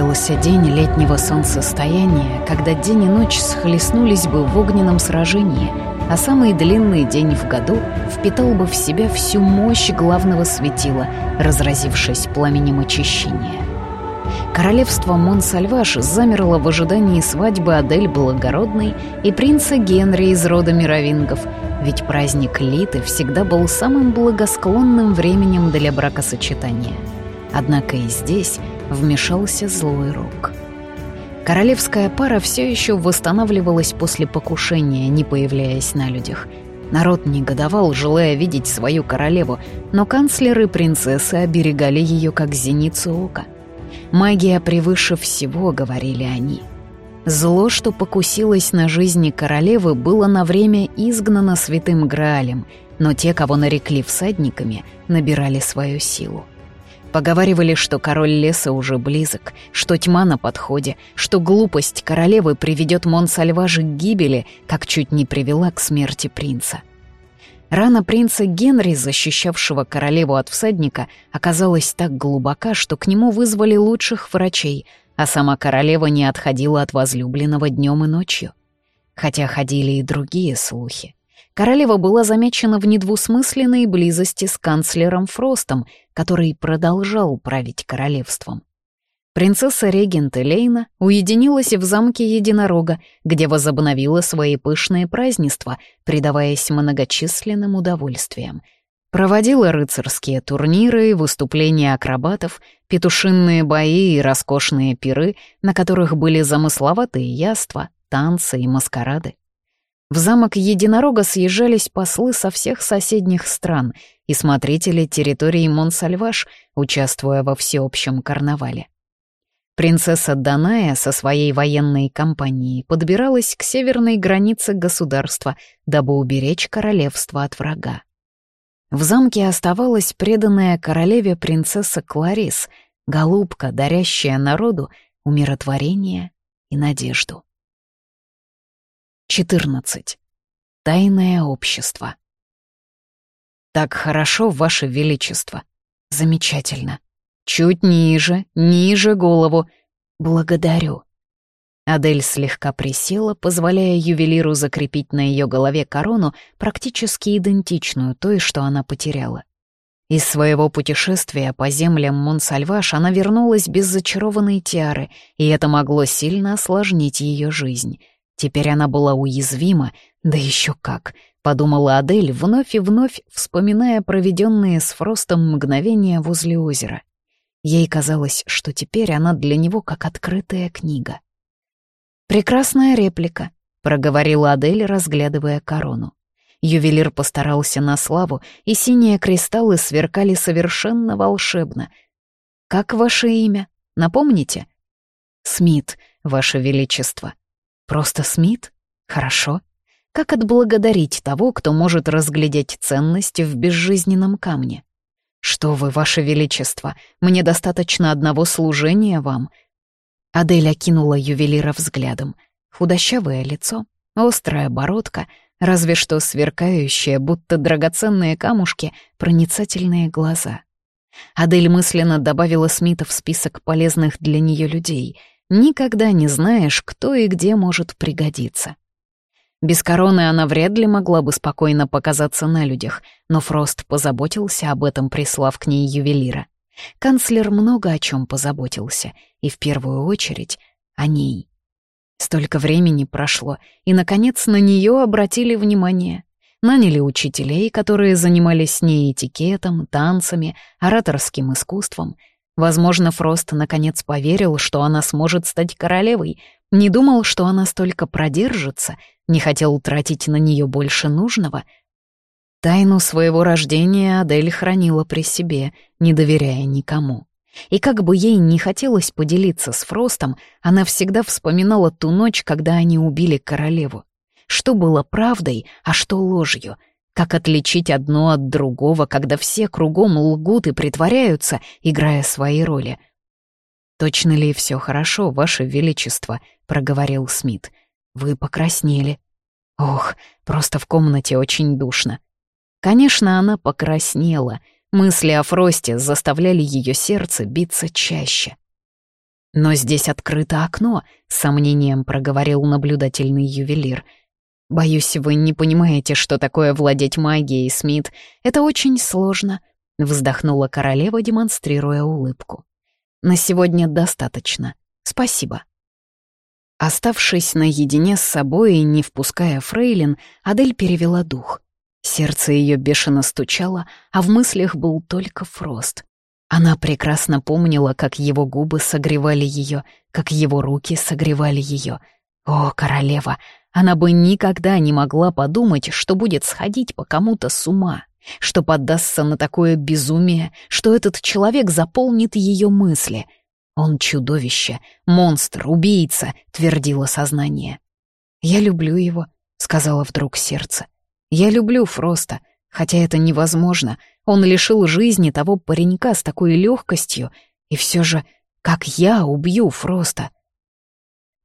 Близился день летнего солнцестояния, когда день и ночь схлестнулись бы в огненном сражении, а самый длинный день в году впитал бы в себя всю мощь главного светила, разразившись пламенем очищения. Королевство Монсальваш замерло в ожидании свадьбы Адель Благородной и принца Генри из рода мировингов, ведь праздник Литы всегда был самым благосклонным временем для бракосочетания. Однако и здесь вмешался злой рук. Королевская пара все еще восстанавливалась после покушения, не появляясь на людях. Народ негодовал, желая видеть свою королеву, но канцлеры принцессы оберегали ее как зеницу ока — Магия превыше всего, говорили они. Зло, что покусилось на жизни королевы, было на время изгнано святым Граалем, но те, кого нарекли всадниками, набирали свою силу. Поговаривали, что король леса уже близок, что тьма на подходе, что глупость королевы приведет Монсальважи к гибели, как чуть не привела к смерти принца. Рана принца Генри, защищавшего королеву от всадника, оказалась так глубока, что к нему вызвали лучших врачей, а сама королева не отходила от возлюбленного днем и ночью. Хотя ходили и другие слухи. Королева была замечена в недвусмысленной близости с канцлером Фростом, который продолжал править королевством. Принцесса-регент Элейна уединилась в замке Единорога, где возобновила свои пышные празднества, предаваясь многочисленным удовольствиям. Проводила рыцарские турниры, выступления акробатов, петушинные бои и роскошные пиры, на которых были замысловатые яства, танцы и маскарады. В замок Единорога съезжались послы со всех соседних стран и смотрители территории Монсальваш, участвуя во всеобщем карнавале. Принцесса Даная со своей военной компанией подбиралась к северной границе государства, дабы уберечь королевство от врага. В замке оставалась преданная королеве принцесса Кларис, голубка, дарящая народу умиротворение и надежду. 14. Тайное общество. «Так хорошо, Ваше Величество. Замечательно. Чуть ниже, ниже голову. Благодарю. Адель слегка присела, позволяя ювелиру закрепить на ее голове корону, практически идентичную той, что она потеряла. Из своего путешествия по землям Монсальваш она вернулась без зачарованной тиары, и это могло сильно осложнить ее жизнь. Теперь она была уязвима, да еще как, подумала Адель, вновь и вновь вспоминая проведенные с Фростом мгновения возле озера. Ей казалось, что теперь она для него как открытая книга. «Прекрасная реплика», — проговорила Адель, разглядывая корону. Ювелир постарался на славу, и синие кристаллы сверкали совершенно волшебно. «Как ваше имя? Напомните?» «Смит, ваше величество». «Просто Смит? Хорошо. Как отблагодарить того, кто может разглядеть ценность в безжизненном камне?» «Что вы, ваше величество, мне достаточно одного служения вам». Адель окинула ювелира взглядом. Худощавое лицо, острая бородка, разве что сверкающие, будто драгоценные камушки, проницательные глаза. Адель мысленно добавила Смита в список полезных для нее людей. Никогда не знаешь, кто и где может пригодиться. Без короны она вряд ли могла бы спокойно показаться на людях, но Фрост позаботился об этом, прислав к ней ювелира. Канцлер много о чем позаботился, и в первую очередь о ней. Столько времени прошло, и, наконец, на нее обратили внимание. Наняли учителей, которые занимались с ней этикетом, танцами, ораторским искусством. Возможно, Фрост наконец поверил, что она сможет стать королевой, не думал, что она столько продержится, не хотел тратить на нее больше нужного. Тайну своего рождения Адель хранила при себе, не доверяя никому. И как бы ей не хотелось поделиться с Фростом, она всегда вспоминала ту ночь, когда они убили королеву. Что было правдой, а что ложью — как отличить одно от другого, когда все кругом лгут и притворяются, играя свои роли? «Точно ли все хорошо, Ваше Величество?» — проговорил Смит. «Вы покраснели». «Ох, просто в комнате очень душно». Конечно, она покраснела. Мысли о Фросте заставляли ее сердце биться чаще. «Но здесь открыто окно», — с сомнением проговорил наблюдательный ювелир. «Боюсь, вы не понимаете, что такое владеть магией, Смит. Это очень сложно», — вздохнула королева, демонстрируя улыбку. «На сегодня достаточно. Спасибо». Оставшись наедине с собой и не впуская фрейлин, Адель перевела дух. Сердце ее бешено стучало, а в мыслях был только Фрост. Она прекрасно помнила, как его губы согревали ее, как его руки согревали ее. О, королева! Она бы никогда не могла подумать, что будет сходить по кому-то с ума, что поддастся на такое безумие, что этот человек заполнит ее мысли. Он чудовище, монстр, убийца, твердило сознание. «Я люблю его», — сказала вдруг сердце. «Я люблю Фроста, Хотя это невозможно. Он лишил жизни того паренька с такой легкостью. И все же, как я убью Фроста?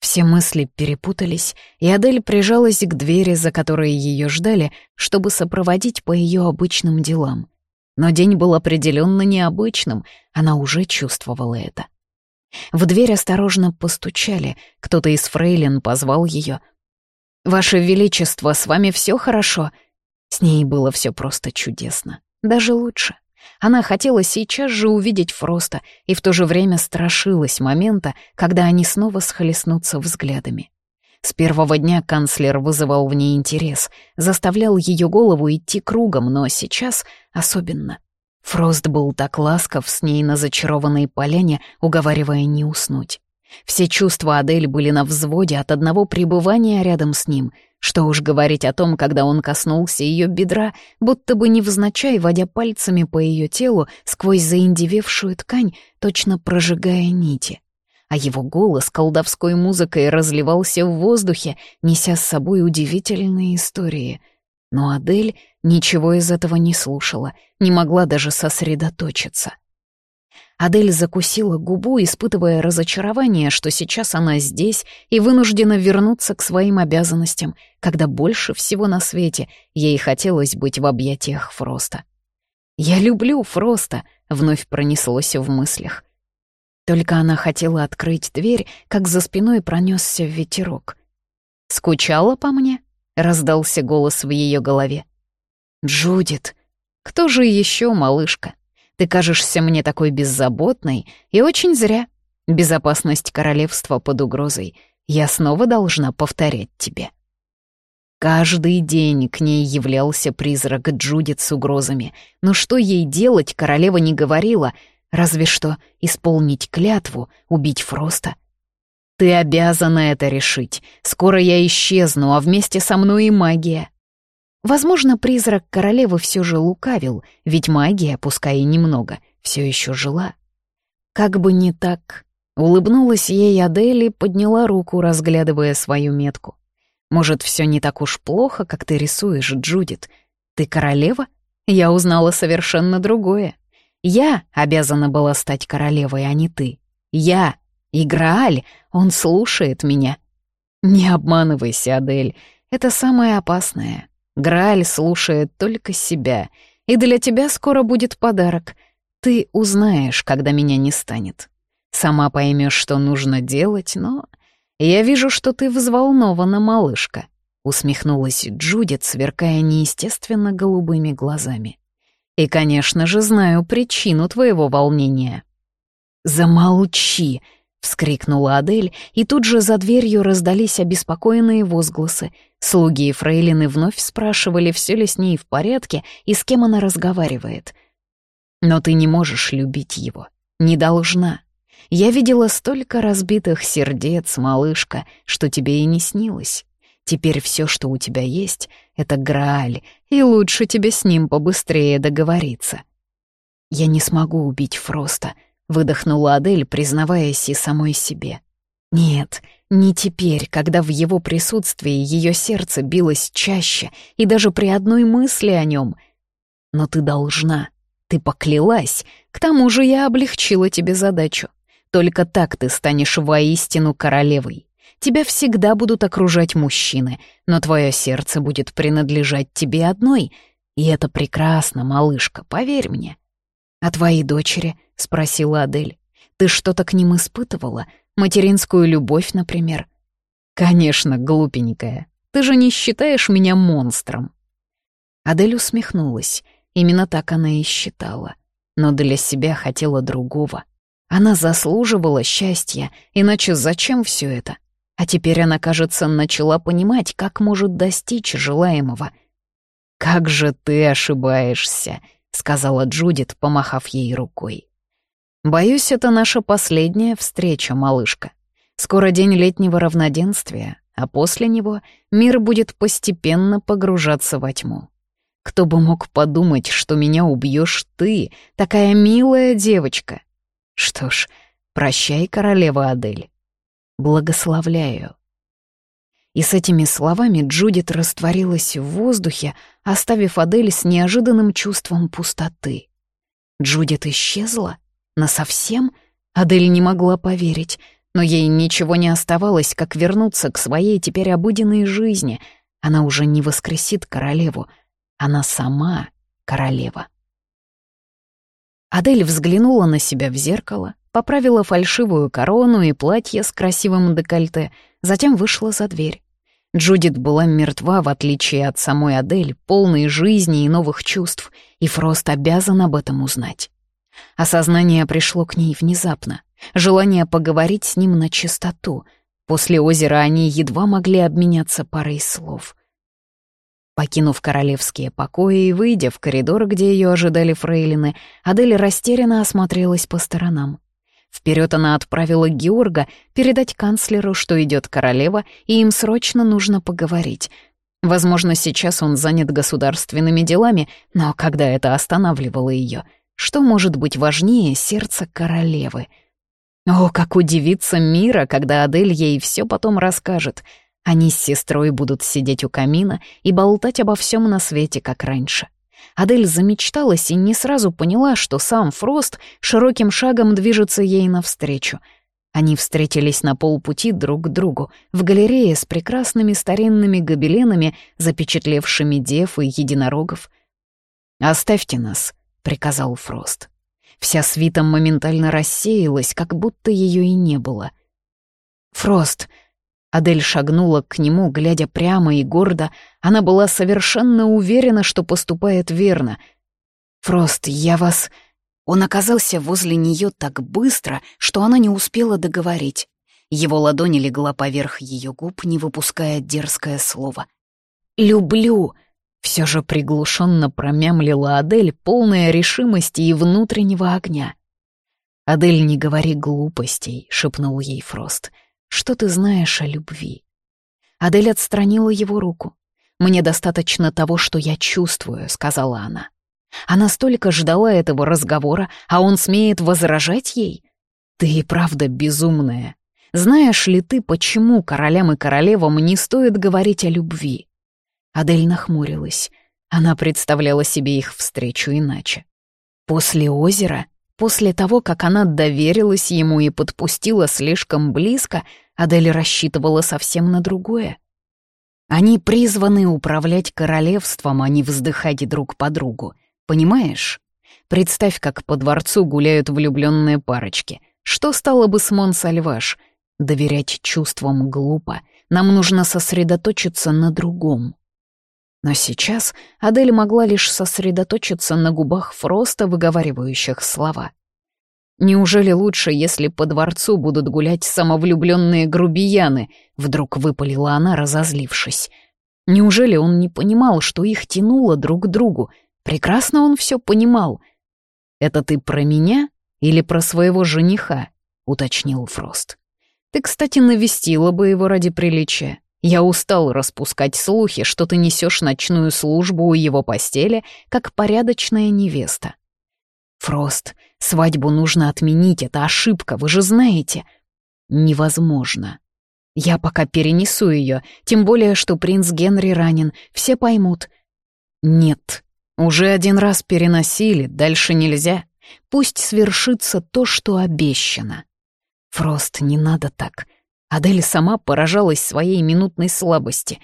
Все мысли перепутались, и Адель прижалась к двери, за которой ее ждали, чтобы сопроводить по ее обычным делам. Но день был определенно необычным, она уже чувствовала это. В дверь осторожно постучали, кто-то из фрейлин позвал ее. «Ваше Величество, с вами все хорошо?» С ней было все просто чудесно. Даже лучше. Она хотела сейчас же увидеть Фроста и в то же время страшилась момента, когда они снова схлестнутся взглядами. С первого дня канцлер вызывал в ней интерес, заставлял ее голову идти кругом, но сейчас особенно. Фрост был так ласков с ней на зачарованной поляне, уговаривая не уснуть. Все чувства Адель были на взводе от одного пребывания рядом с ним. Что уж говорить о том, когда он коснулся ее бедра, будто бы невзначай, водя пальцами по ее телу сквозь заиндевевшую ткань, точно прожигая нити. А его голос колдовской музыкой разливался в воздухе, неся с собой удивительные истории. Но Адель ничего из этого не слушала, не могла даже сосредоточиться. Адель закусила губу, испытывая разочарование, что сейчас она здесь и вынуждена вернуться к своим обязанностям, когда больше всего на свете ей хотелось быть в объятиях Фроста. «Я люблю Фроста», — вновь пронеслось в мыслях. Только она хотела открыть дверь, как за спиной пронесся ветерок. «Скучала по мне?» — раздался голос в ее голове. «Джудит! Кто же еще, малышка?» Ты кажешься мне такой беззаботной, и очень зря. Безопасность королевства под угрозой. Я снова должна повторять тебе». Каждый день к ней являлся призрак Джудит с угрозами. Но что ей делать, королева не говорила, разве что исполнить клятву, убить Фроста. «Ты обязана это решить. Скоро я исчезну, а вместе со мной и магия. Возможно, призрак королевы все же лукавил, ведь магия, пускай и немного, все еще жила. Как бы не так, улыбнулась ей Адель и подняла руку, разглядывая свою метку. Может, все не так уж плохо, как ты рисуешь, Джудит. Ты королева? Я узнала совершенно другое. Я обязана была стать королевой, а не ты. Я, Играаль, он слушает меня. Не обманывайся, Адель, это самое опасное. Грааль слушает только себя, и для тебя скоро будет подарок. Ты узнаешь, когда меня не станет. Сама поймешь, что нужно делать, но... Я вижу, что ты взволнована, малышка», — усмехнулась Джудит, сверкая неестественно голубыми глазами. «И, конечно же, знаю причину твоего волнения». «Замолчи!» вскрикнула Адель, и тут же за дверью раздались обеспокоенные возгласы. Слуги и фрейлины вновь спрашивали, все ли с ней в порядке и с кем она разговаривает. «Но ты не можешь любить его. Не должна. Я видела столько разбитых сердец, малышка, что тебе и не снилось. Теперь все, что у тебя есть, — это Грааль, и лучше тебе с ним побыстрее договориться». «Я не смогу убить Фроста», — выдохнула Адель, признаваясь и самой себе. «Нет, не теперь, когда в его присутствии ее сердце билось чаще, и даже при одной мысли о нем. Но ты должна, ты поклялась, к тому же я облегчила тебе задачу. Только так ты станешь воистину королевой. Тебя всегда будут окружать мужчины, но твое сердце будет принадлежать тебе одной, и это прекрасно, малышка, поверь мне». «А твои дочери?» — спросила Адель. Ты что-то к ним испытывала? Материнскую любовь, например?» «Конечно, глупенькая. Ты же не считаешь меня монстром?» Адель усмехнулась. Именно так она и считала. Но для себя хотела другого. Она заслуживала счастья, иначе зачем все это? А теперь она, кажется, начала понимать, как может достичь желаемого. «Как же ты ошибаешься», — сказала Джудит, помахав ей рукой. «Боюсь, это наша последняя встреча, малышка. Скоро день летнего равноденствия, а после него мир будет постепенно погружаться во тьму. Кто бы мог подумать, что меня убьешь ты, такая милая девочка. Что ж, прощай, королева Адель. Благословляю. И с этими словами Джудит растворилась в воздухе, оставив Адель с неожиданным чувством пустоты. Джудит исчезла? Насовсем? Адель не могла поверить, но ей ничего не оставалось, как вернуться к своей теперь обыденной жизни. Она уже не воскресит королеву — она сама королева. Адель взглянула на себя в зеркало, поправила фальшивую корону и платье с красивым декольте, затем вышла за дверь. Джудит была мертва, в отличие от самой Адель, полной жизни и новых чувств, и Фрост обязан об этом узнать. Осознание пришло к ней внезапно, желание поговорить с ним на чистоту. После озера они едва могли обменяться парой слов — Покинув королевские покои и выйдя в коридор, где ее ожидали фрейлины, Адель растерянно осмотрелась по сторонам. Вперед она отправила Георга передать канцлеру, что идет королева, и им срочно нужно поговорить. Возможно, сейчас он занят государственными делами, но когда это останавливало ее, что может быть важнее сердца королевы? О, как удивится мира, когда Адель ей все потом расскажет — они с сестрой будут сидеть у камина и болтать обо всем на свете, как раньше. Адель замечталась и не сразу поняла, что сам Фрост широким шагом движется ей навстречу. Они встретились на полпути друг к другу, в галерее с прекрасными старинными гобеленами, запечатлевшими дев и единорогов. «Оставьте нас», — приказал Фрост. Вся свита моментально рассеялась, как будто ее и не было. «Фрост», Адель шагнула к нему, глядя прямо и гордо. Она была совершенно уверена, что поступает верно. «Фрост, я вас...» Он оказался возле нее так быстро, что она не успела договорить. Его ладонь легла поверх ее губ, не выпуская дерзкое слово. «Люблю!» — все же приглушенно промямлила Адель, полная решимости и внутреннего огня. «Адель, не говори глупостей», — шепнул ей Фрост. — что ты знаешь о любви?» Адель отстранила его руку. «Мне достаточно того, что я чувствую», — сказала она. Она столько ждала этого разговора, а он смеет возражать ей? «Ты и правда безумная. Знаешь ли ты, почему королям и королевам не стоит говорить о любви?» Адель нахмурилась. Она представляла себе их встречу иначе. После озера После того, как она доверилась ему и подпустила слишком близко, Адель рассчитывала совсем на другое. Они призваны управлять королевством, а не вздыхать друг по другу. Понимаешь? Представь, как по дворцу гуляют влюбленные парочки. Что стало бы с Монсальваш? Доверять чувствам глупо. Нам нужно сосредоточиться на другом. Но сейчас Адель могла лишь сосредоточиться на губах Фроста, выговаривающих слова. «Неужели лучше, если по дворцу будут гулять самовлюбленные грубияны?» — вдруг выпалила она, разозлившись. Неужели он не понимал, что их тянуло друг к другу? Прекрасно он все понимал. «Это ты про меня или про своего жениха?» — уточнил Фрост. «Ты, кстати, навестила бы его ради приличия. Я устал распускать слухи, что ты несешь ночную службу у его постели, как порядочная невеста. Фрост, свадьбу нужно отменить, это ошибка, вы же знаете. Невозможно. Я пока перенесу ее, тем более, что принц Генри ранен, все поймут. Нет, уже один раз переносили, дальше нельзя. Пусть свершится то, что обещано. Фрост, не надо так. Адель сама поражалась своей минутной слабости.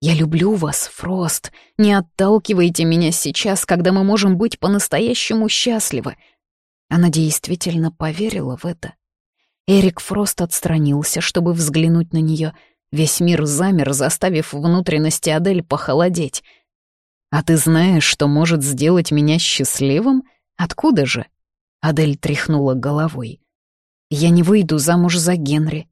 «Я люблю вас, Фрост. Не отталкивайте меня сейчас, когда мы можем быть по-настоящему счастливы». Она действительно поверила в это. Эрик Фрост отстранился, чтобы взглянуть на нее. Весь мир замер, заставив внутренности Адель похолодеть. «А ты знаешь, что может сделать меня счастливым? Откуда же?» Адель тряхнула головой. «Я не выйду замуж за Генри».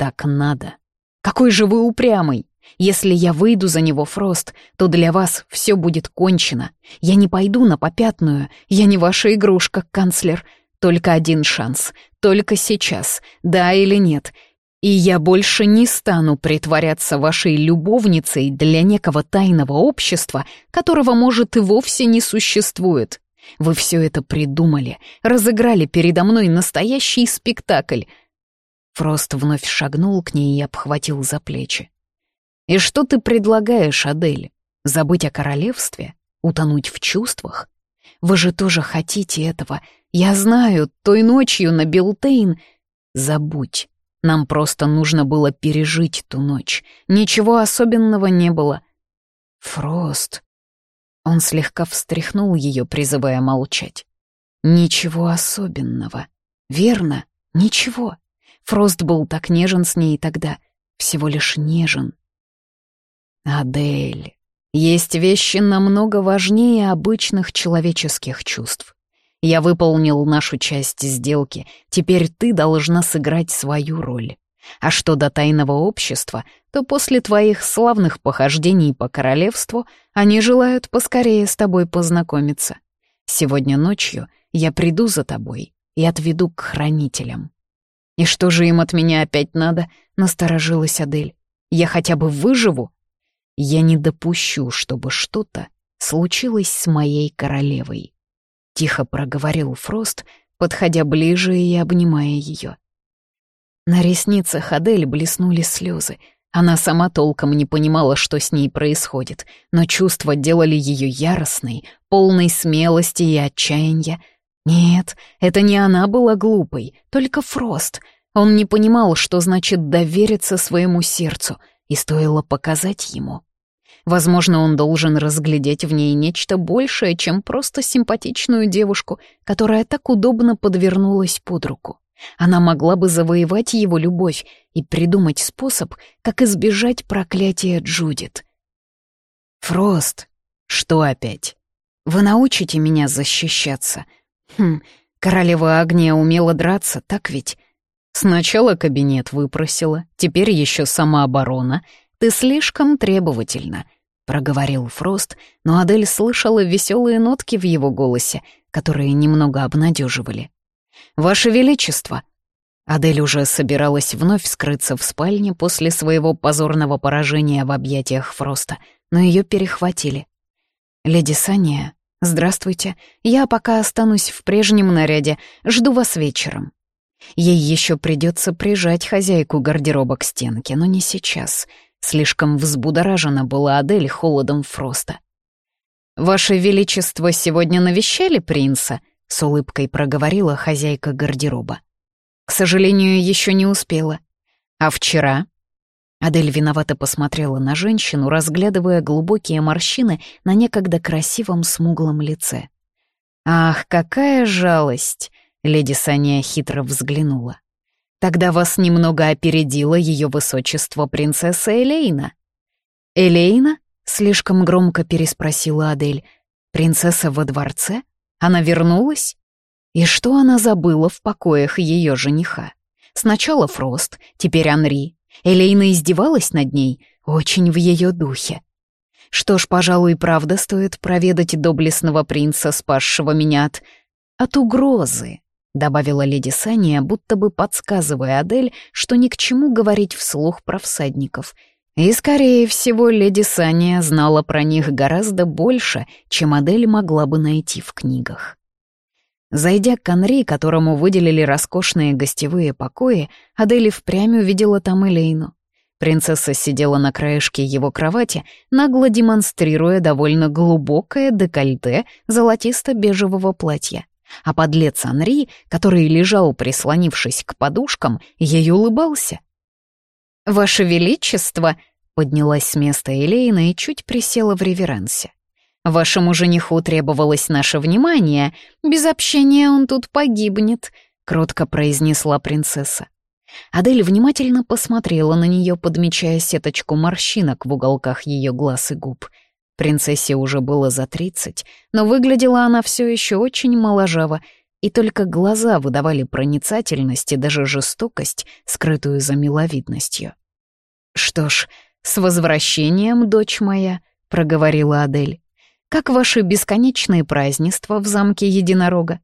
«Так надо». «Какой же вы упрямый! Если я выйду за него, Фрост, то для вас все будет кончено. Я не пойду на попятную, я не ваша игрушка, канцлер. Только один шанс, только сейчас, да или нет. И я больше не стану притворяться вашей любовницей для некого тайного общества, которого, может, и вовсе не существует. Вы все это придумали, разыграли передо мной настоящий спектакль. Фрост вновь шагнул к ней и обхватил за плечи. «И что ты предлагаешь, Адель? Забыть о королевстве? Утонуть в чувствах? Вы же тоже хотите этого. Я знаю, той ночью на Билтейн... Забудь. Нам просто нужно было пережить ту ночь. Ничего особенного не было. Фрост. Он слегка встряхнул ее, призывая молчать. Ничего особенного. Верно, ничего. Фрост был так нежен с ней тогда. Всего лишь нежен. Адель, есть вещи намного важнее обычных человеческих чувств. Я выполнил нашу часть сделки, теперь ты должна сыграть свою роль. А что до тайного общества, то после твоих славных похождений по королевству они желают поскорее с тобой познакомиться. Сегодня ночью я приду за тобой и отведу к хранителям. «И что же им от меня опять надо?» — насторожилась Адель. «Я хотя бы выживу?» Я не допущу, чтобы что-то случилось с моей королевой. Тихо проговорил Фрост, подходя ближе и обнимая ее. На ресницах Адель блеснули слезы. Она сама толком не понимала, что с ней происходит, но чувства делали ее яростной, полной смелости и отчаяния. Нет, это не она была глупой, только Фрост. Он не понимал, что значит довериться своему сердцу, и стоило показать ему. Возможно, он должен разглядеть в ней нечто большее, чем просто симпатичную девушку, которая так удобно подвернулась под руку. Она могла бы завоевать его любовь и придумать способ, как избежать проклятия Джудит. «Фрост, что опять? Вы научите меня защищаться? Хм, королева огня умела драться, так ведь?» Сначала кабинет выпросила, теперь еще самооборона, «Ты слишком требовательна», — проговорил Фрост, но Адель слышала веселые нотки в его голосе, которые немного обнадеживали. «Ваше Величество!» Адель уже собиралась вновь скрыться в спальне после своего позорного поражения в объятиях Фроста, но ее перехватили. «Леди Сания, здравствуйте. Я пока останусь в прежнем наряде, жду вас вечером». Ей еще придется прижать хозяйку гардероба к стенке, но не сейчас — Слишком взбудоражена была Адель холодом Фроста. «Ваше Величество сегодня навещали принца?» — с улыбкой проговорила хозяйка гардероба. «К сожалению, еще не успела. А вчера?» Адель виновато посмотрела на женщину, разглядывая глубокие морщины на некогда красивом смуглом лице. «Ах, какая жалость!» — леди Саня хитро взглянула. Тогда вас немного опередило ее высочество принцесса Элейна. «Элейна?» — слишком громко переспросила Адель. «Принцесса во дворце? Она вернулась?» И что она забыла в покоях ее жениха? Сначала Фрост, теперь Анри. Элейна издевалась над ней, очень в ее духе. Что ж, пожалуй, правда стоит проведать доблестного принца, спасшего меня от... от угрозы. — добавила леди Сания, будто бы подсказывая Адель, что ни к чему говорить вслух про всадников. И, скорее всего, леди Сания знала про них гораздо больше, чем Адель могла бы найти в книгах. Зайдя к Анри, которому выделили роскошные гостевые покои, Адель впрямь увидела там Элейну. Принцесса сидела на краешке его кровати, нагло демонстрируя довольно глубокое декольте золотисто-бежевого платья а подлец Анри, который лежал, прислонившись к подушкам, ей улыбался. «Ваше Величество!» — поднялась с места Элейна и чуть присела в реверансе. Вашему жениху требовалось наше внимание. Без общения он тут погибнет», — кротко произнесла принцесса. Адель внимательно посмотрела на нее, подмечая сеточку морщинок в уголках ее глаз и губ. Принцессе уже было за тридцать, но выглядела она все еще очень моложаво, и только глаза выдавали проницательность и даже жестокость, скрытую за миловидностью. «Что ж, с возвращением, дочь моя», — проговорила Адель. «Как ваши бесконечные празднества в замке Единорога?»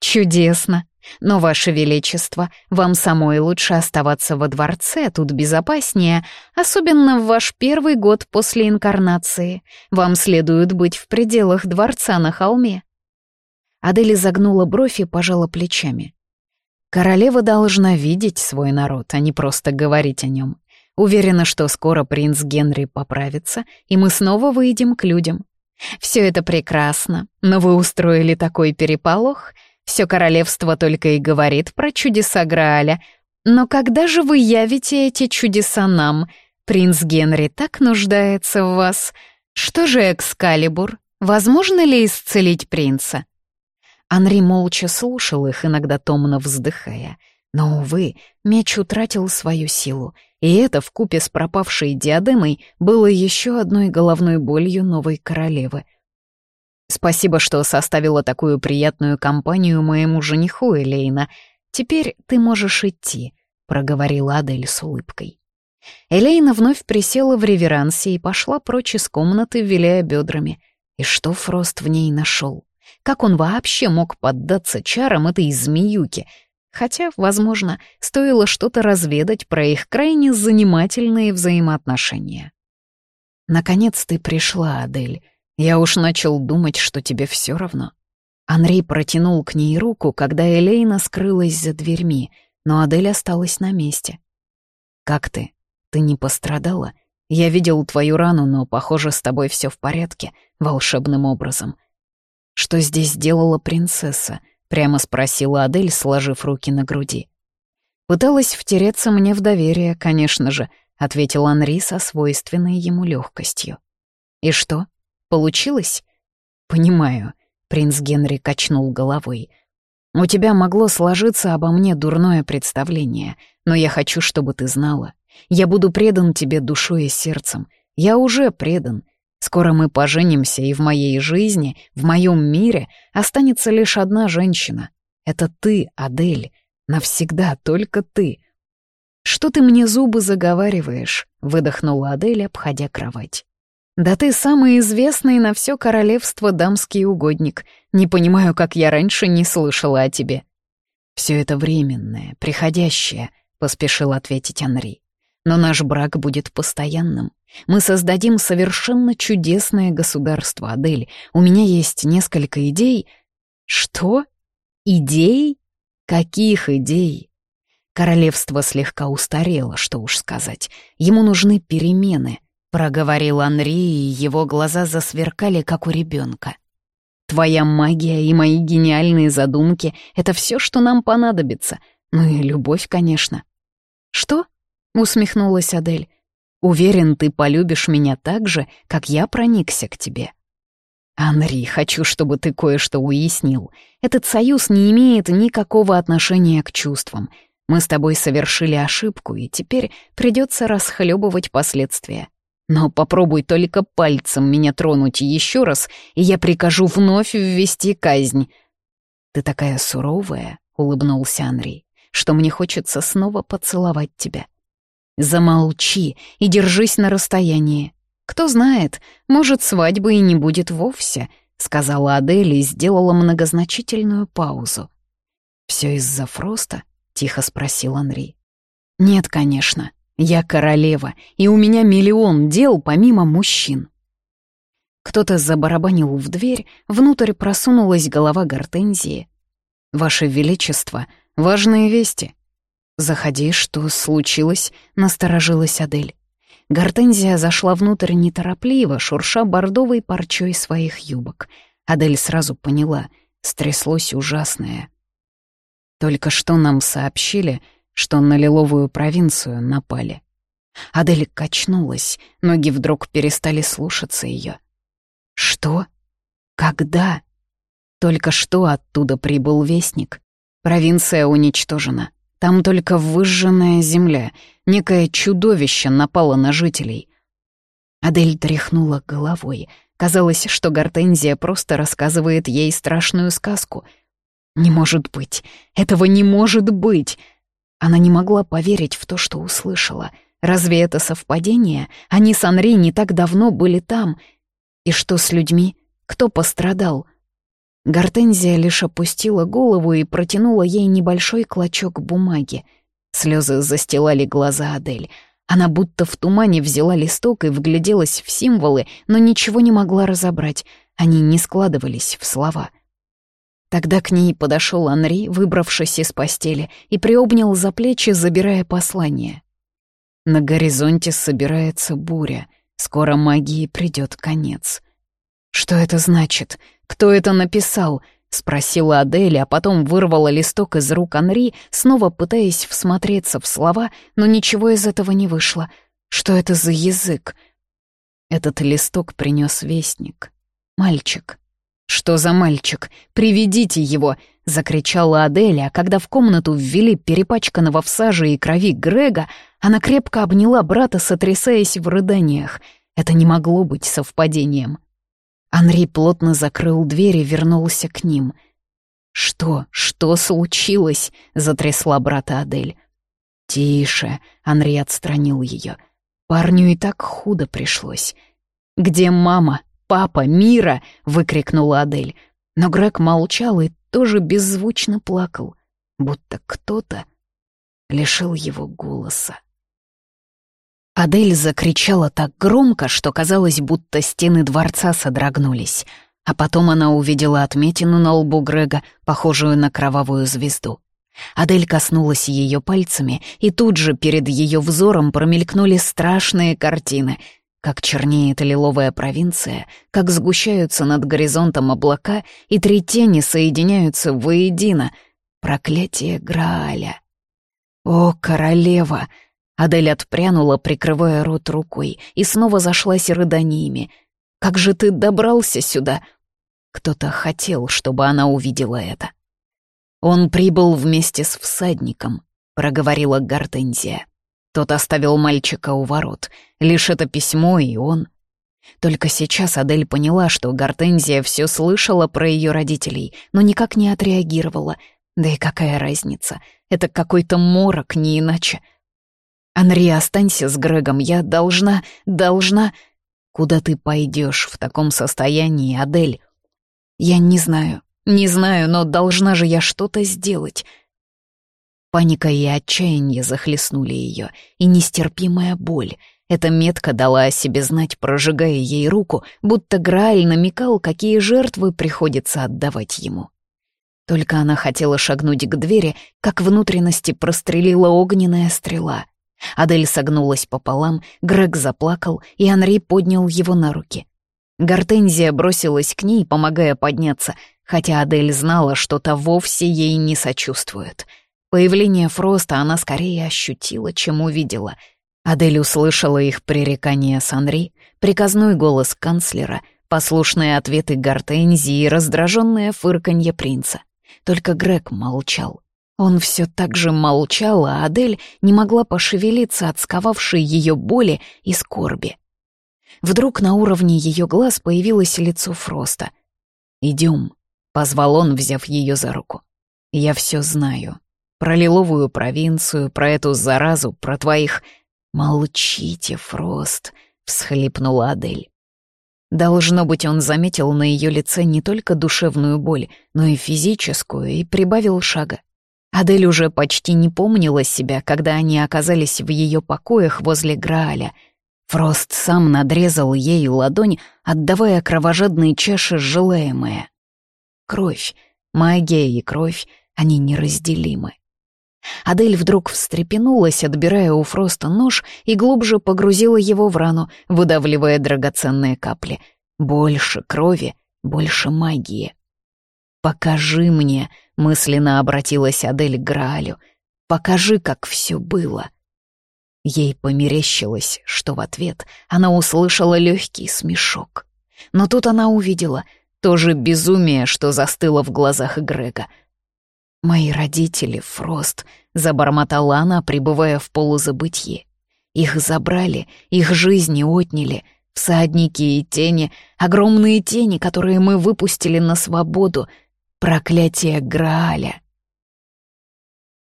«Чудесно! Но, Ваше Величество, вам самой лучше оставаться во дворце, тут безопаснее, особенно в ваш первый год после инкарнации. Вам следует быть в пределах дворца на холме». Адель загнула бровь и пожала плечами. «Королева должна видеть свой народ, а не просто говорить о нем. Уверена, что скоро принц Генри поправится, и мы снова выйдем к людям. Все это прекрасно, но вы устроили такой переполох. Все королевство только и говорит про чудеса Грааля. Но когда же вы явите эти чудеса нам? Принц Генри так нуждается в вас. Что же Экскалибур? Возможно ли исцелить принца?» Анри молча слушал их, иногда томно вздыхая. Но, увы, меч утратил свою силу, и это, вкупе с пропавшей диадемой, было еще одной головной болью новой королевы. «Спасибо, что составила такую приятную компанию моему жениху, Элейна. Теперь ты можешь идти», — проговорила Адель с улыбкой. Элейна вновь присела в реверансе и пошла прочь из комнаты, виляя бедрами. И что Фрост в ней нашел? Как он вообще мог поддаться чарам этой змеюки — Хотя, возможно, стоило что-то разведать про их крайне занимательные взаимоотношения. «Наконец ты пришла, Адель. Я уж начал думать, что тебе все равно». Андрей протянул к ней руку, когда Элейна скрылась за дверьми, но Адель осталась на месте. «Как ты? Ты не пострадала? Я видел твою рану, но, похоже, с тобой все в порядке, волшебным образом. Что здесь делала принцесса?» Прямо спросила Адель, сложив руки на груди. Пыталась втереться мне в доверие, конечно же, ответил Анри со свойственной ему легкостью. И что? Получилось? Понимаю, принц Генри качнул головой. У тебя могло сложиться обо мне дурное представление, но я хочу, чтобы ты знала. Я буду предан тебе душой и сердцем. Я уже предан, Скоро мы поженимся, и в моей жизни, в моем мире останется лишь одна женщина. Это ты, Адель. Навсегда только ты. «Что ты мне зубы заговариваешь?» — выдохнула Адель, обходя кровать. «Да ты самый известный на все королевство дамский угодник. Не понимаю, как я раньше не слышала о тебе». «Все это временное, приходящее», — поспешил ответить Анри. «Но наш брак будет постоянным. Мы создадим совершенно чудесное государство, Адель. У меня есть несколько идей. Что? Идей? Каких идей? Королевство слегка устарело, что уж сказать. Ему нужны перемены, проговорил Анри, и его глаза засверкали, как у ребенка. Твоя магия и мои гениальные задумки — это все, что нам понадобится. Ну и любовь, конечно. Что? — усмехнулась Адель. Уверен, ты полюбишь меня так же, как я проникся к тебе. Анри, хочу, чтобы ты кое-что уяснил. Этот союз не имеет никакого отношения к чувствам. Мы с тобой совершили ошибку, и теперь придется расхлебывать последствия. Но попробуй только пальцем меня тронуть еще раз, и я прикажу вновь ввести казнь. Ты такая суровая, — улыбнулся Анри, — что мне хочется снова поцеловать тебя. Замолчи и держись на расстоянии. Кто знает, может, свадьбы и не будет вовсе, сказала Адель и сделала многозначительную паузу. Все из-за Фроста? тихо спросил Анри. Нет, конечно. Я королева, и у меня миллион дел помимо мужчин. Кто-то забарабанил в дверь, внутрь просунулась голова Гортензии. «Ваше Величество, важные вести», «Заходи, что случилось?» — насторожилась Адель. Гортензия зашла внутрь неторопливо, шурша бордовой парчой своих юбок. Адель сразу поняла — стряслось ужасное. Только что нам сообщили, что на Лиловую провинцию напали. Адель качнулась, ноги вдруг перестали слушаться ее. «Что?» Когда? Только что оттуда прибыл вестник. Провинция уничтожена. Там только выжженная земля. Некое чудовище напало на жителей. Адель тряхнула головой. Казалось, что Гортензия просто рассказывает ей страшную сказку. «Не может быть! Этого не может быть!» Она не могла поверить в то, что услышала. Разве это совпадение? Они с Анри не так давно были там. И что с людьми? Кто пострадал? Гортензия лишь опустила голову и протянула ей небольшой клочок бумаги. Слезы застилали глаза Адель. Она будто в тумане взяла листок и вгляделась в символы, но ничего не могла разобрать. Они не складывались в слова. Тогда к ней подошел Анри, выбравшись из постели, и приобнял за плечи, забирая послание. На горизонте собирается буря. Скоро магии придет конец. Что это значит? Кто это написал? Спросила Адель, а потом вырвала листок из рук Анри, снова пытаясь всмотреться в слова, но ничего из этого не вышло. Что это за язык? Этот листок принес вестник. Мальчик. «Что за мальчик? Приведите его!» — закричала Аделя, когда в комнату ввели перепачканного в саже и крови Грега, она крепко обняла брата, сотрясаясь в рыданиях. Это не могло быть совпадением. Анри плотно закрыл дверь и вернулся к ним. «Что? Что случилось?» — затрясла брата Адель. «Тише», — Анри отстранил ее. «Парню и так худо пришлось». «Где мама? Папа? Мира?» — выкрикнула Адель. Но Грег молчал и тоже беззвучно плакал, будто кто-то лишил его голоса. Адель закричала так громко, что казалось, будто стены дворца содрогнулись. А потом она увидела отметину на лбу Грега, похожую на кровавую звезду. Адель коснулась ее пальцами, и тут же перед ее взором промелькнули страшные картины. Как чернеет лиловая провинция, как сгущаются над горизонтом облака, и три тени соединяются воедино. Проклятие Грааля. «О, королева!» Адель отпрянула, прикрывая рот рукой, и снова зашлась рыданиями. «Как же ты добрался сюда?» Кто-то хотел, чтобы она увидела это. «Он прибыл вместе с всадником», — проговорила Гортензия. Тот оставил мальчика у ворот. Лишь это письмо и он. Только сейчас Адель поняла, что Гортензия все слышала про ее родителей, но никак не отреагировала. Да и какая разница? Это какой-то морок, не иначе. «Анри, останься с Грегом, я должна, должна...» «Куда ты пойдешь в таком состоянии, Адель?» «Я не знаю, не знаю, но должна же я что-то сделать». Паника и отчаяние захлестнули ее, и нестерпимая боль. Эта метка дала о себе знать, прожигая ей руку, будто Грааль намекал, какие жертвы приходится отдавать ему. Только она хотела шагнуть к двери, как внутренности прострелила огненная стрела. Адель согнулась пополам, Грег заплакал, и Анри поднял его на руки. Гортензия бросилась к ней, помогая подняться, хотя Адель знала, что то вовсе ей не сочувствует. Появление Фроста она скорее ощутила, чем увидела. Адель услышала их пререкание с Анри, приказной голос канцлера, послушные ответы Гортензии и раздраженное фырканье принца. Только Грег молчал. Он все так же молчал, а Адель не могла пошевелиться от сковавшей ее боли и скорби. Вдруг на уровне ее глаз появилось лицо Фроста. «Идем», — позвал он, взяв ее за руку. «Я все знаю. Про лиловую провинцию, про эту заразу, про твоих...» «Молчите, Фрост», — всхлипнула Адель. Должно быть, он заметил на ее лице не только душевную боль, но и физическую, и прибавил шага. Адель уже почти не помнила себя, когда они оказались в ее покоях возле Грааля. Фрост сам надрезал ей ладонь, отдавая кровожадные чаши желаемое. Кровь, магия и кровь, они неразделимы. Адель вдруг встрепенулась, отбирая у Фроста нож и глубже погрузила его в рану, выдавливая драгоценные капли. Больше крови, больше магии. «Покажи мне», — мысленно обратилась Адель к Граалю, «покажи, как все было». Ей померещилось, что в ответ она услышала легкий смешок. Но тут она увидела, То же безумие, что застыло в глазах Грега. «Мои родители, Фрост», — забормотала она, пребывая в полузабытье. «Их забрали, их жизни отняли, всадники и тени, огромные тени, которые мы выпустили на свободу, проклятие Грааля».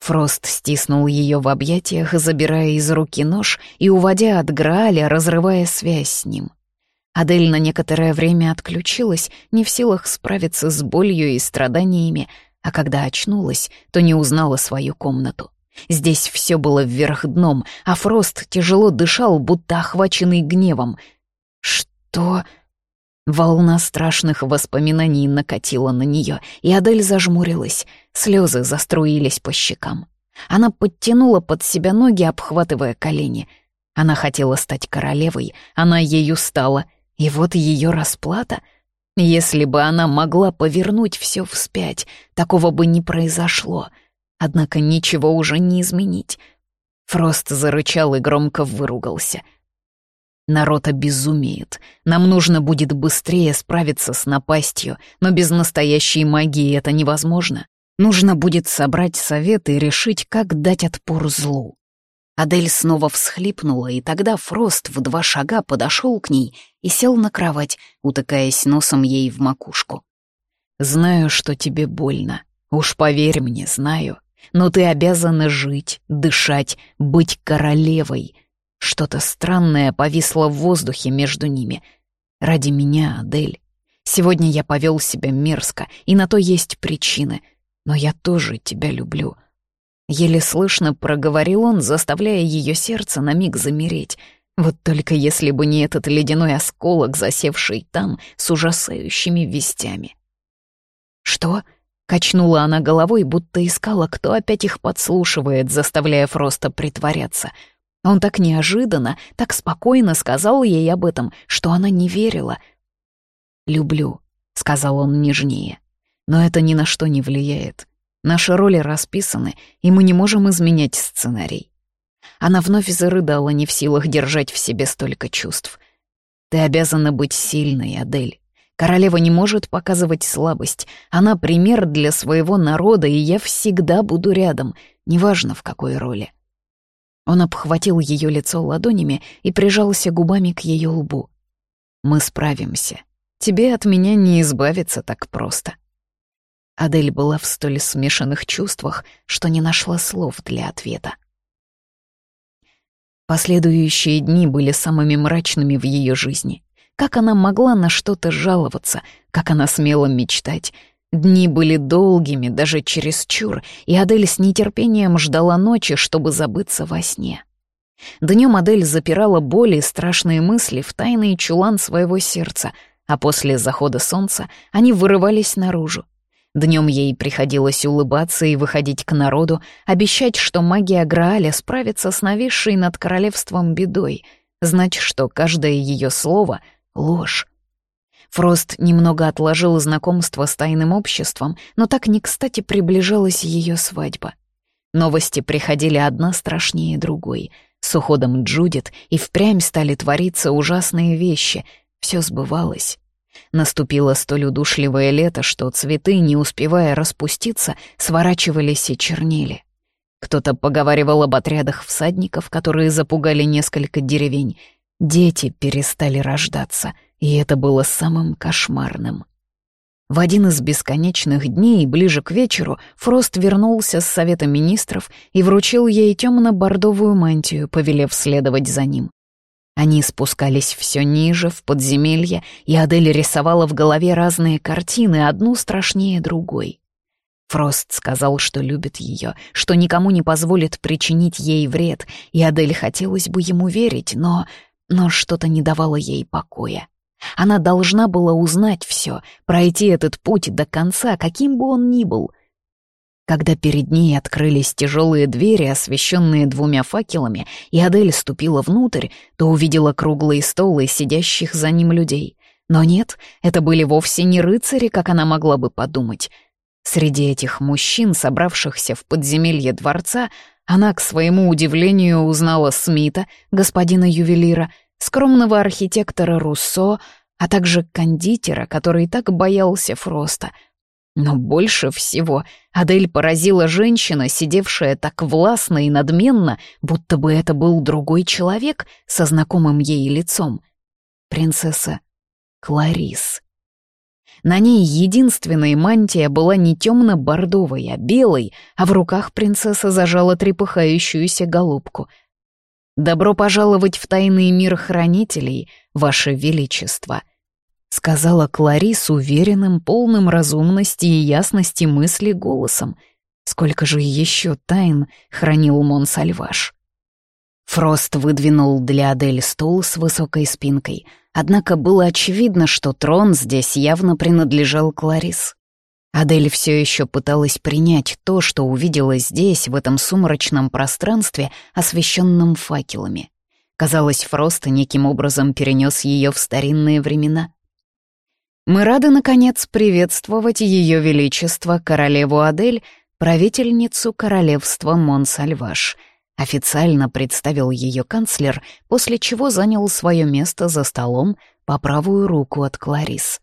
Фрост стиснул ее в объятиях, забирая из руки нож и уводя от Грааля, разрывая связь с ним. Адель на некоторое время отключилась, не в силах справиться с болью и страданиями, а когда очнулась, то не узнала свою комнату. Здесь все было вверх дном, а Фрост тяжело дышал, будто охваченный гневом. «Что?» Волна страшных воспоминаний накатила на нее, и Адель зажмурилась. Слезы заструились по щекам. Она подтянула под себя ноги, обхватывая колени. Она хотела стать королевой, она ею стала. И вот ее расплата. Если бы она могла повернуть все вспять, такого бы не произошло. Однако ничего уже не изменить. Фрост зарычал и громко выругался — Народ обезумеет. Нам нужно будет быстрее справиться с напастью, но без настоящей магии это невозможно. Нужно будет собрать совет и решить, как дать отпор злу. Адель снова всхлипнула, и тогда Фрост в два шага подошел к ней и сел на кровать, утыкаясь носом ей в макушку. «Знаю, что тебе больно. Уж поверь мне, знаю. Но ты обязана жить, дышать, быть королевой, что-то странное повисло в воздухе между ними. Ради меня, Адель. Сегодня я повел себя мерзко, и на то есть причины. Но я тоже тебя люблю. Еле слышно проговорил он, заставляя ее сердце на миг замереть. Вот только если бы не этот ледяной осколок, засевший там с ужасающими вестями. «Что?» — качнула она головой, будто искала, кто опять их подслушивает, заставляя Фроста притворяться — он так неожиданно, так спокойно сказал ей об этом, что она не верила. «Люблю», — сказал он нежнее, — «но это ни на что не влияет. Наши роли расписаны, и мы не можем изменять сценарий». Она вновь зарыдала, не в силах держать в себе столько чувств. «Ты обязана быть сильной, Адель. Королева не может показывать слабость. Она пример для своего народа, и я всегда буду рядом, неважно в какой роли». Он обхватил ее лицо ладонями и прижался губами к ее лбу. «Мы справимся. Тебе от меня не избавиться так просто». Адель была в столь смешанных чувствах, что не нашла слов для ответа. Последующие дни были самыми мрачными в ее жизни. Как она могла на что-то жаловаться, как она смела мечтать — Дни были долгими, даже чересчур, и Адель с нетерпением ждала ночи, чтобы забыться во сне. Днем Адель запирала боли и страшные мысли в тайный чулан своего сердца, а после захода солнца они вырывались наружу. Днем ей приходилось улыбаться и выходить к народу, обещать, что магия Грааля справится с нависшей над королевством бедой, знать, что каждое ее слово — ложь. Фрост немного отложил знакомство с тайным обществом, но так не кстати приближалась ее свадьба. Новости приходили одна страшнее другой. С уходом Джудит и впрямь стали твориться ужасные вещи. Все сбывалось. Наступило столь удушливое лето, что цветы, не успевая распуститься, сворачивались и чернели. Кто-то поговаривал об отрядах всадников, которые запугали несколько деревень. Дети перестали рождаться — и это было самым кошмарным. В один из бесконечных дней, ближе к вечеру, Фрост вернулся с Совета Министров и вручил ей темно-бордовую мантию, повелев следовать за ним. Они спускались все ниже, в подземелье, и Адель рисовала в голове разные картины, одну страшнее другой. Фрост сказал, что любит ее, что никому не позволит причинить ей вред, и Адель хотелось бы ему верить, но... но что-то не давало ей покоя. Она должна была узнать все, пройти этот путь до конца, каким бы он ни был. Когда перед ней открылись тяжелые двери, освещенные двумя факелами, и Адель ступила внутрь, то увидела круглый стол и сидящих за ним людей. Но нет, это были вовсе не рыцари, как она могла бы подумать. Среди этих мужчин, собравшихся в подземелье дворца, она, к своему удивлению, узнала Смита, господина ювелира, скромного архитектора Руссо, а также кондитера, который так боялся Фроста. Но больше всего Адель поразила женщина, сидевшая так властно и надменно, будто бы это был другой человек со знакомым ей лицом. Принцесса Кларис. На ней единственная мантия была не темно-бордовой, а белой, а в руках принцесса зажала трепыхающуюся голубку. «Добро пожаловать в тайный мир хранителей, Ваше Величество», сказала Кларис уверенным, полным разумности и ясности мысли голосом. Сколько же еще тайн хранил Монсальваш? Фрост выдвинул для Адель стул с высокой спинкой, однако было очевидно, что трон здесь явно принадлежал Кларис. Адель все еще пыталась принять то, что увидела здесь, в этом сумрачном пространстве, освещенном факелами. Казалось, Фрост неким образом перенес ее в старинные времена. Мы рады, наконец, приветствовать Ее Величество Королеву Адель, правительницу королевства Монсальваш. Официально представил ее канцлер, после чего занял свое место за столом по правую руку от Кларис.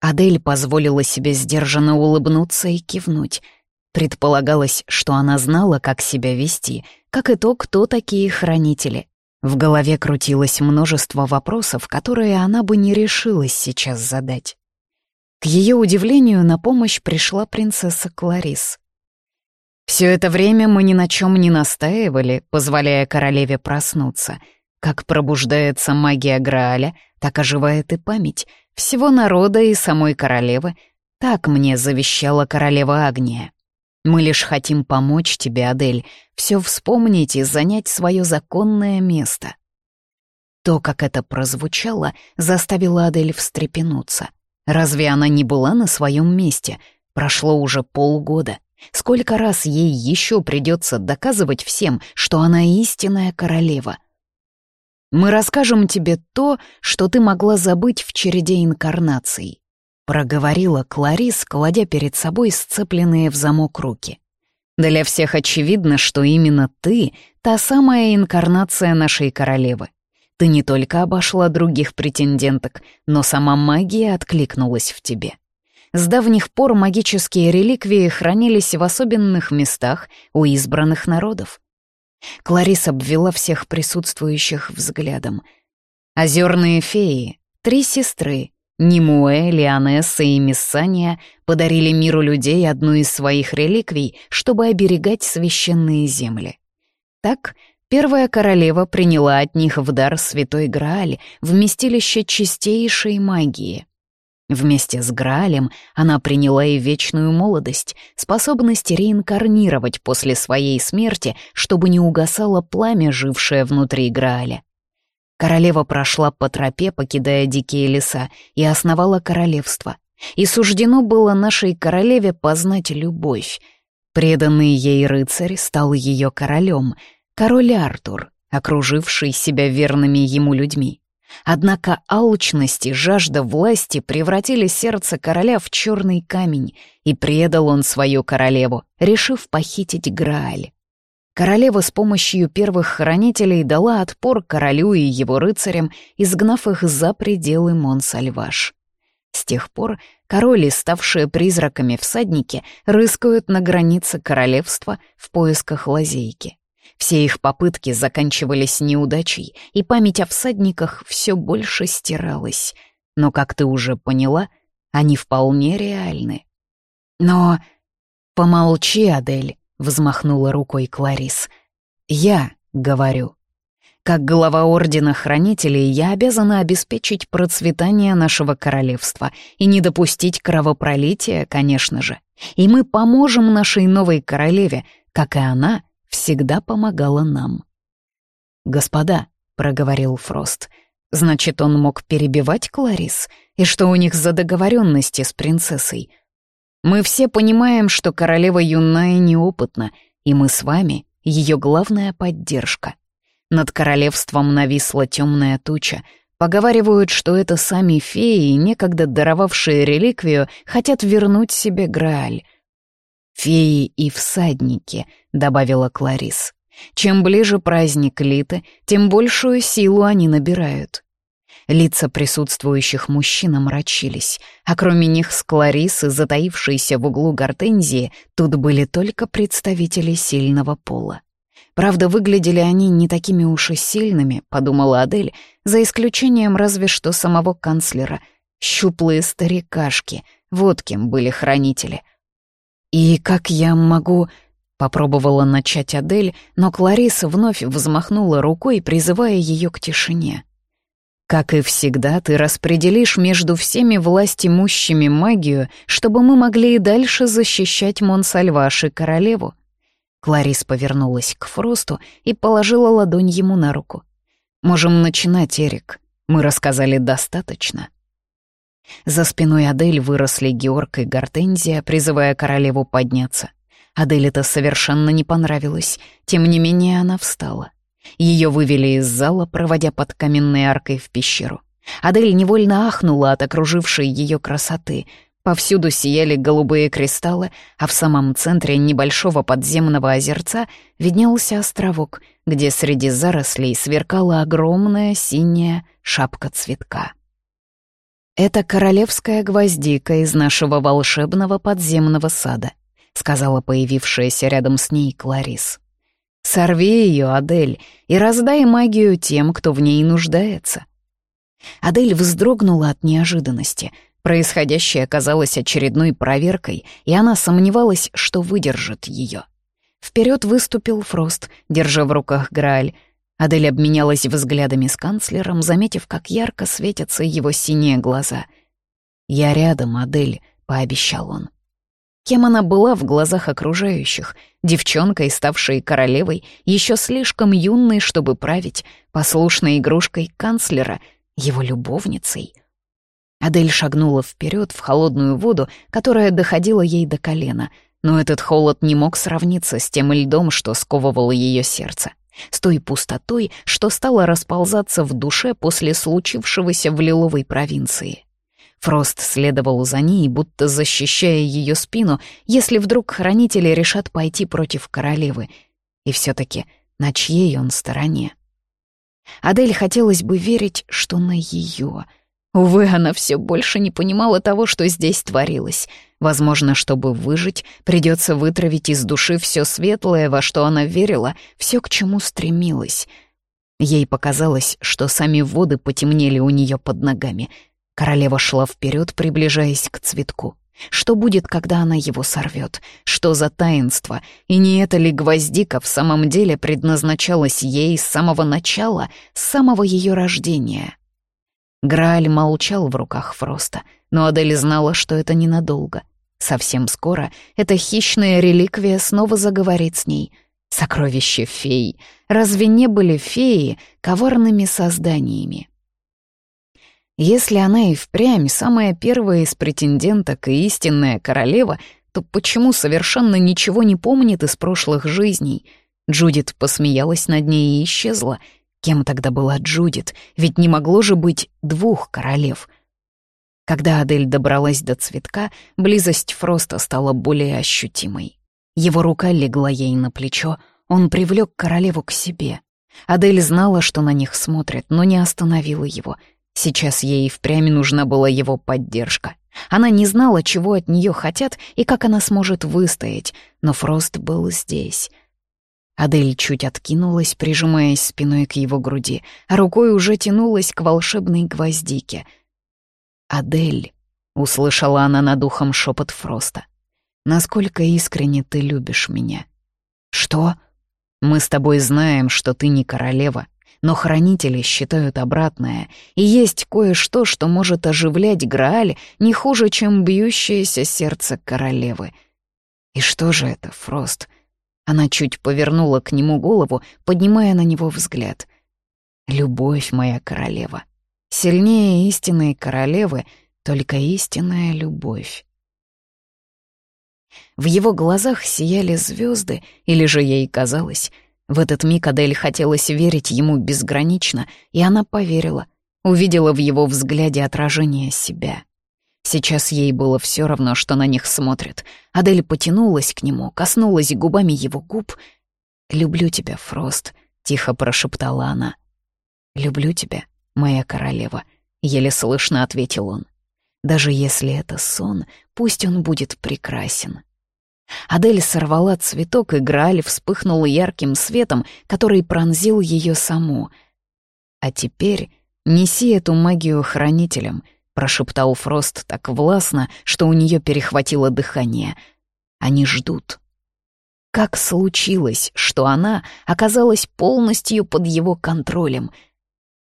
Адель позволила себе сдержанно улыбнуться и кивнуть. Предполагалось, что она знала, как себя вести, как и то, кто такие хранители — в голове крутилось множество вопросов, которые она бы не решилась сейчас задать. К ее удивлению на помощь пришла принцесса Кларис. Все это время мы ни на чем не настаивали, позволяя королеве проснуться. Как пробуждается магия Грааля, так оживает и память всего народа и самой королевы. Так мне завещала королева Агния. Мы лишь хотим помочь тебе, Адель, все вспомнить и занять свое законное место». То, как это прозвучало, заставило Адель встрепенуться. Разве она не была на своем месте? Прошло уже полгода. Сколько раз ей еще придется доказывать всем, что она истинная королева? Мы расскажем тебе то, что ты могла забыть в череде инкарнаций. Проговорила Кларис, кладя перед собой сцепленные в замок руки. «Для всех очевидно, что именно ты — та самая инкарнация нашей королевы. Ты не только обошла других претенденток, но сама магия откликнулась в тебе. С давних пор магические реликвии хранились в особенных местах у избранных народов. Кларис обвела всех присутствующих взглядом. Озерные феи, три сестры, Нимуэ, Лионесса и Миссания подарили миру людей одну из своих реликвий, чтобы оберегать священные земли. Так, первая королева приняла от них в дар святой Грааль, вместилище чистейшей магии. Вместе с Граалем она приняла и вечную молодость, способность реинкарнировать после своей смерти, чтобы не угасало пламя, жившее внутри Грааля. Королева прошла по тропе, покидая дикие леса, и основала королевство. И суждено было нашей королеве познать любовь. Преданный ей рыцарь стал ее королем, король Артур, окруживший себя верными ему людьми. Однако алчность и жажда власти превратили сердце короля в черный камень, и предал он свою королеву, решив похитить Грааль. Королева с помощью первых хранителей дала отпор королю и его рыцарям, изгнав их за пределы Монсальваш. С тех пор короли, ставшие призраками всадники, рыскают на границе королевства в поисках лазейки. Все их попытки заканчивались неудачей, и память о всадниках все больше стиралась. Но, как ты уже поняла, они вполне реальны. Но помолчи, Адель. — взмахнула рукой Кларис. «Я говорю. Как глава Ордена Хранителей я обязана обеспечить процветание нашего королевства и не допустить кровопролития, конечно же. И мы поможем нашей новой королеве, как и она всегда помогала нам». «Господа», — проговорил Фрост, — «значит, он мог перебивать Кларис? И что у них за договоренности с принцессой?» Мы все понимаем, что королева юная неопытна, и мы с вами — ее главная поддержка. Над королевством нависла темная туча. Поговаривают, что это сами феи, некогда даровавшие реликвию, хотят вернуть себе Грааль. «Феи и всадники», — добавила Кларис. «Чем ближе праздник Литы, тем большую силу они набирают». Лица присутствующих мужчин омрачились, а кроме них с Кларисы, затаившейся в углу гортензии, тут были только представители сильного пола. Правда, выглядели они не такими уж и сильными, подумала Адель, за исключением разве что самого канцлера. Щуплые старикашки, вот кем были хранители. «И как я могу...» — попробовала начать Адель, но Клариса вновь взмахнула рукой, призывая ее к тишине. Как и всегда, ты распределишь между всеми властимущими магию, чтобы мы могли и дальше защищать Монсальваш и королеву. Кларис повернулась к Фросту и положила ладонь ему на руку. «Можем начинать, Эрик. Мы рассказали достаточно». За спиной Адель выросли Георг и Гортензия, призывая королеву подняться. Адель это совершенно не понравилось, тем не менее она встала. Ее вывели из зала, проводя под каменной аркой в пещеру. Адель невольно ахнула от окружившей ее красоты. Повсюду сияли голубые кристаллы, а в самом центре небольшого подземного озерца виднелся островок, где среди зарослей сверкала огромная синяя шапка цветка. «Это королевская гвоздика из нашего волшебного подземного сада», сказала появившаяся рядом с ней Кларис. Сорви ее, Адель, и раздай магию тем, кто в ней нуждается. Адель вздрогнула от неожиданности. Происходящее оказалось очередной проверкой, и она сомневалась, что выдержит ее. Вперед выступил Фрост, держа в руках Грааль. Адель обменялась взглядами с канцлером, заметив, как ярко светятся его синие глаза. «Я рядом, Адель», — пообещал он. Кем она была в глазах окружающих? Девчонкой, ставшей королевой, еще слишком юной, чтобы править, послушной игрушкой канцлера, его любовницей. Адель шагнула вперед в холодную воду, которая доходила ей до колена, но этот холод не мог сравниться с тем льдом, что сковывало ее сердце, с той пустотой, что стало расползаться в душе после случившегося в Лиловой провинции. Фрост следовал за ней, будто защищая ее спину, если вдруг хранители решат пойти против королевы. И все-таки на чьей он стороне? Адель хотелось бы верить, что на ее. Увы, она все больше не понимала того, что здесь творилось. Возможно, чтобы выжить, придется вытравить из души все светлое, во что она верила, все, к чему стремилась. Ей показалось, что сами воды потемнели у нее под ногами — Королева шла вперед, приближаясь к цветку. Что будет, когда она его сорвет? Что за таинство? И не это ли гвоздика в самом деле предназначалась ей с самого начала, с самого ее рождения? Грааль молчал в руках Фроста, но Адель знала, что это ненадолго. Совсем скоро эта хищная реликвия снова заговорит с ней. Сокровище фей. Разве не были феи коварными созданиями? Если она и впрямь самая первая из претенденток и истинная королева, то почему совершенно ничего не помнит из прошлых жизней? Джудит посмеялась над ней и исчезла. Кем тогда была Джудит? Ведь не могло же быть двух королев. Когда Адель добралась до цветка, близость Фроста стала более ощутимой. Его рука легла ей на плечо, он привлек королеву к себе. Адель знала, что на них смотрят, но не остановила его — Сейчас ей впрямь нужна была его поддержка. Она не знала, чего от нее хотят и как она сможет выстоять, но Фрост был здесь. Адель чуть откинулась, прижимаясь спиной к его груди, а рукой уже тянулась к волшебной гвоздике. «Адель», — услышала она над ухом шепот Фроста, — «насколько искренне ты любишь меня?» «Что?» «Мы с тобой знаем, что ты не королева, но хранители считают обратное, и есть кое-что, что может оживлять Грааль не хуже, чем бьющееся сердце королевы. И что же это, Фрост? Она чуть повернула к нему голову, поднимая на него взгляд. «Любовь моя королева. Сильнее истинной королевы, только истинная любовь». В его глазах сияли звезды, или же ей казалось — в этот миг Адель хотелось верить ему безгранично, и она поверила, увидела в его взгляде отражение себя. Сейчас ей было все равно, что на них смотрят. Адель потянулась к нему, коснулась губами его губ. «Люблю тебя, Фрост», — тихо прошептала она. «Люблю тебя моя королева», — еле слышно ответил он. «Даже если это сон, пусть он будет прекрасен». Адель сорвала цветок, и Грааль вспыхнул ярким светом, который пронзил ее саму. «А теперь неси эту магию хранителям», — прошептал Фрост так властно, что у нее перехватило дыхание. «Они ждут». Как случилось, что она оказалась полностью под его контролем?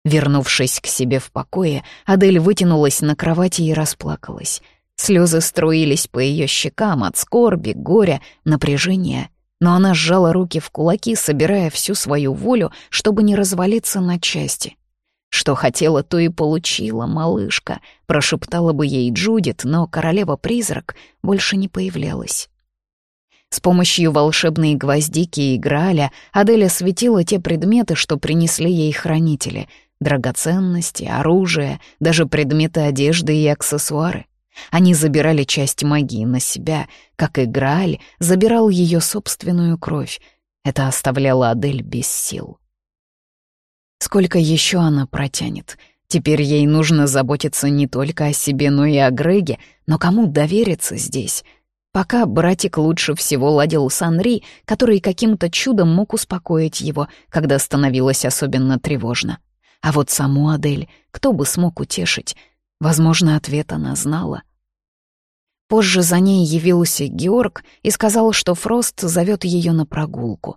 Вернувшись к себе в покое, Адель вытянулась на кровати и расплакалась. Слезы струились по ее щекам от скорби, горя, напряжения. Но она сжала руки в кулаки, собирая всю свою волю, чтобы не развалиться на части. «Что хотела, то и получила, малышка», — прошептала бы ей Джудит, но королева-призрак больше не появлялась. С помощью волшебной гвоздики и Грааля Аделя светила те предметы, что принесли ей хранители — драгоценности, оружие, даже предметы одежды и аксессуары. Они забирали часть магии на себя, как и Грааль забирал ее собственную кровь. Это оставляло Адель без сил. Сколько еще она протянет? Теперь ей нужно заботиться не только о себе, но и о Греге, но кому довериться здесь — Пока братик лучше всего ладил с Анри, который каким-то чудом мог успокоить его, когда становилось особенно тревожно. А вот саму Адель кто бы смог утешить? Возможно, ответ она знала. Позже за ней явился Георг и сказал, что Фрост зовет ее на прогулку.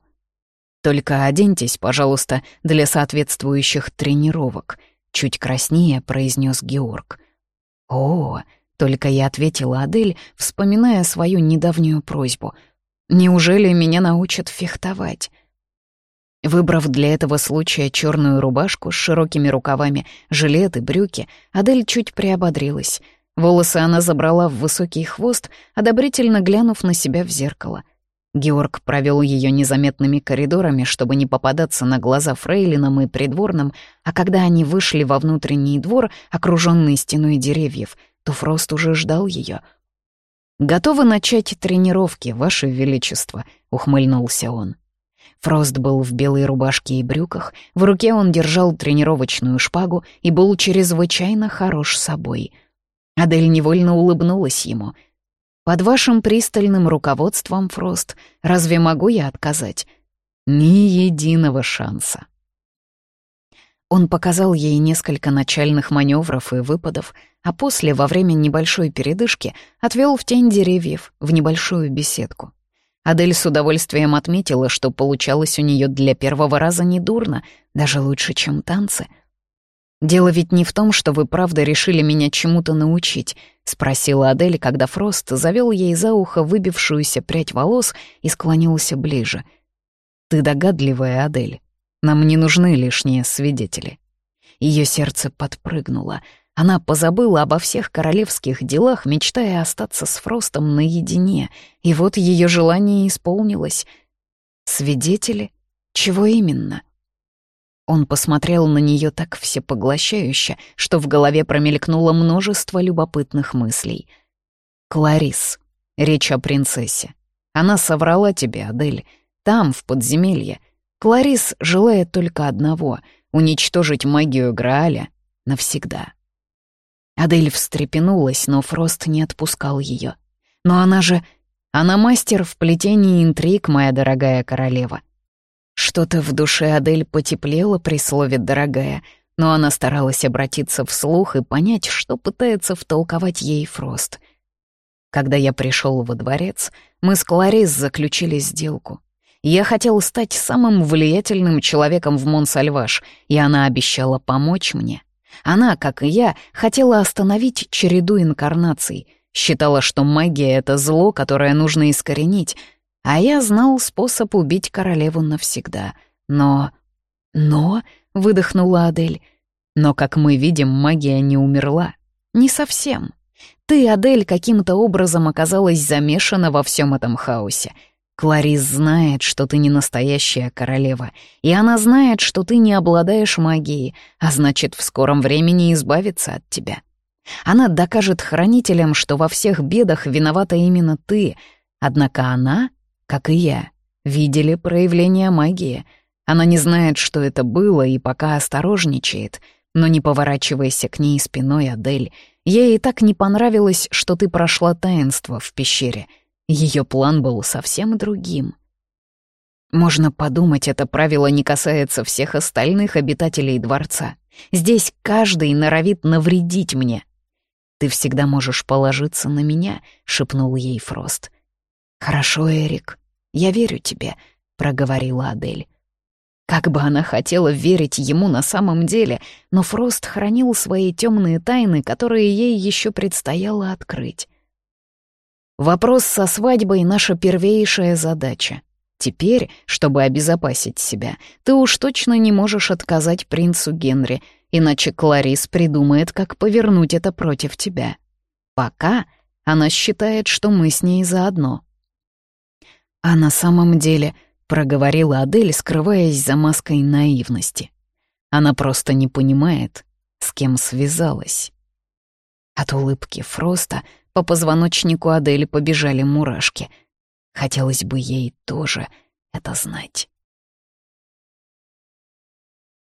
«Только оденьтесь, пожалуйста, для соответствующих тренировок», — чуть краснее произнес Георг. «О, только я ответила Адель, вспоминая свою недавнюю просьбу. «Неужели меня научат фехтовать?» Выбрав для этого случая черную рубашку с широкими рукавами, жилет и брюки, Адель чуть приободрилась. Волосы она забрала в высокий хвост, одобрительно глянув на себя в зеркало. Георг провел ее незаметными коридорами, чтобы не попадаться на глаза фрейлинам и придворным, а когда они вышли во внутренний двор, окруженный стеной деревьев — то Фрост уже ждал ее. «Готовы начать тренировки, Ваше Величество», — ухмыльнулся он. Фрост был в белой рубашке и брюках, в руке он держал тренировочную шпагу и был чрезвычайно хорош собой. Адель невольно улыбнулась ему. «Под вашим пристальным руководством, Фрост, разве могу я отказать?» «Ни единого шанса». Он показал ей несколько начальных маневров и выпадов, а после, во время небольшой передышки, отвел в тень деревьев, в небольшую беседку. Адель с удовольствием отметила, что получалось у нее для первого раза недурно, даже лучше, чем танцы. «Дело ведь не в том, что вы правда решили меня чему-то научить», — спросила Адель, когда Фрост завел ей за ухо выбившуюся прядь волос и склонился ближе. «Ты догадливая, Адель. Нам не нужны лишние свидетели». Ее сердце подпрыгнуло. Она позабыла обо всех королевских делах, мечтая остаться с Фростом наедине, и вот ее желание исполнилось. Свидетели? Чего именно? Он посмотрел на нее так всепоглощающе, что в голове промелькнуло множество любопытных мыслей. «Кларис. Речь о принцессе. Она соврала тебе, Адель. Там, в подземелье. Кларис желает только одного — уничтожить магию Грааля навсегда. Адель встрепенулась, но Фрост не отпускал ее. «Но она же... Она мастер в плетении интриг, моя дорогая королева». Что-то в душе Адель потеплело при слове «дорогая», но она старалась обратиться вслух и понять, что пытается втолковать ей Фрост. Когда я пришел во дворец, мы с Кларис заключили сделку. Я хотел стать самым влиятельным человеком в Монсальваш, и она обещала помочь мне. Она, как и я, хотела остановить череду инкарнаций, считала, что магия — это зло, которое нужно искоренить, а я знал способ убить королеву навсегда. Но... Но... — выдохнула Адель. Но, как мы видим, магия не умерла. Не совсем. Ты, Адель, каким-то образом оказалась замешана во всем этом хаосе — Кларис знает, что ты не настоящая королева, и она знает, что ты не обладаешь магией, а значит, в скором времени избавится от тебя. Она докажет хранителям, что во всех бедах виновата именно ты, однако она, как и я, видели проявление магии. Она не знает, что это было, и пока осторожничает. Но не поворачивайся к ней спиной, Адель. Ей и так не понравилось, что ты прошла таинство в пещере. Ее план был совсем другим. Можно подумать, это правило не касается всех остальных обитателей дворца. Здесь каждый норовит навредить мне. «Ты всегда можешь положиться на меня», — шепнул ей Фрост. «Хорошо, Эрик, я верю тебе», — проговорила Адель. Как бы она хотела верить ему на самом деле, но Фрост хранил свои темные тайны, которые ей еще предстояло открыть. Вопрос со свадьбой — наша первейшая задача. Теперь, чтобы обезопасить себя, ты уж точно не можешь отказать принцу Генри, иначе Кларис придумает, как повернуть это против тебя. Пока она считает, что мы с ней заодно. А на самом деле проговорила Адель, скрываясь за маской наивности. Она просто не понимает, с кем связалась. От улыбки Фроста по позвоночнику Адели побежали мурашки. Хотелось бы ей тоже это знать.